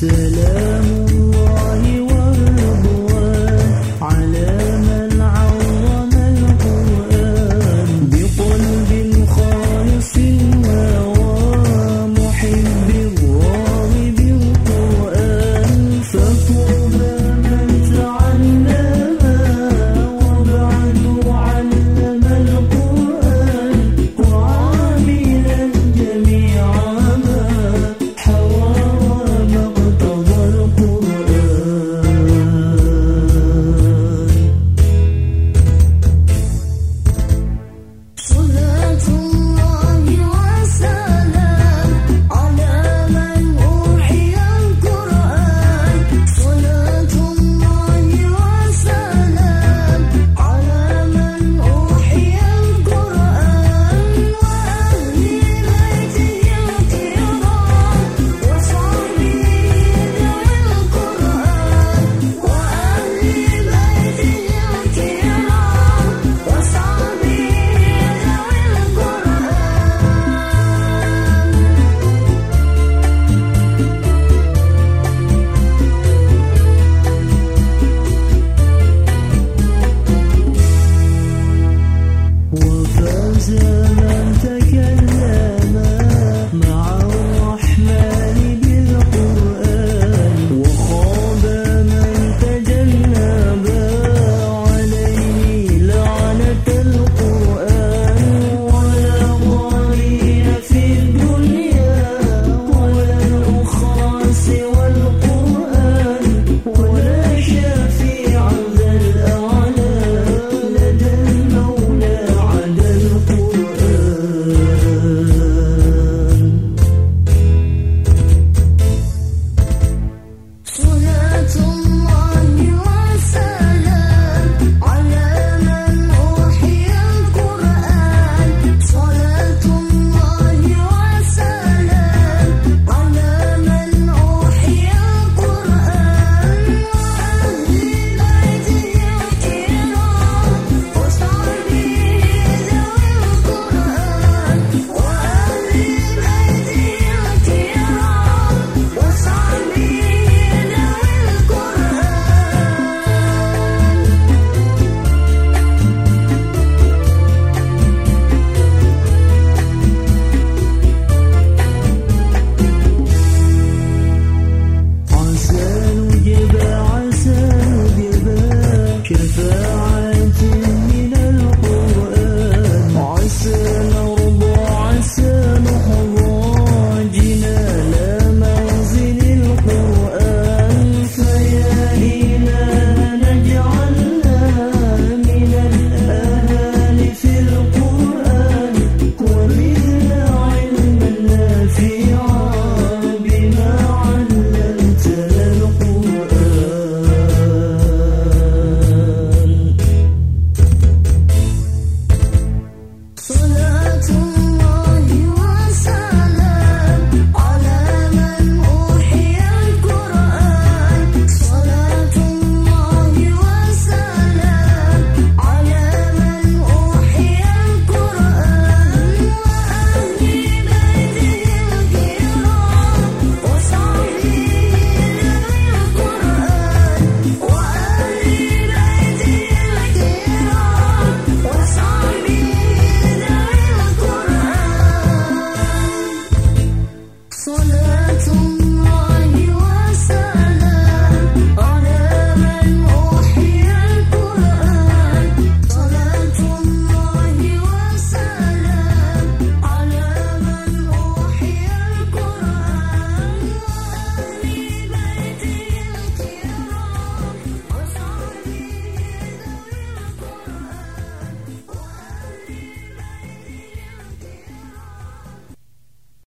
Selam Sırrımda gönlüm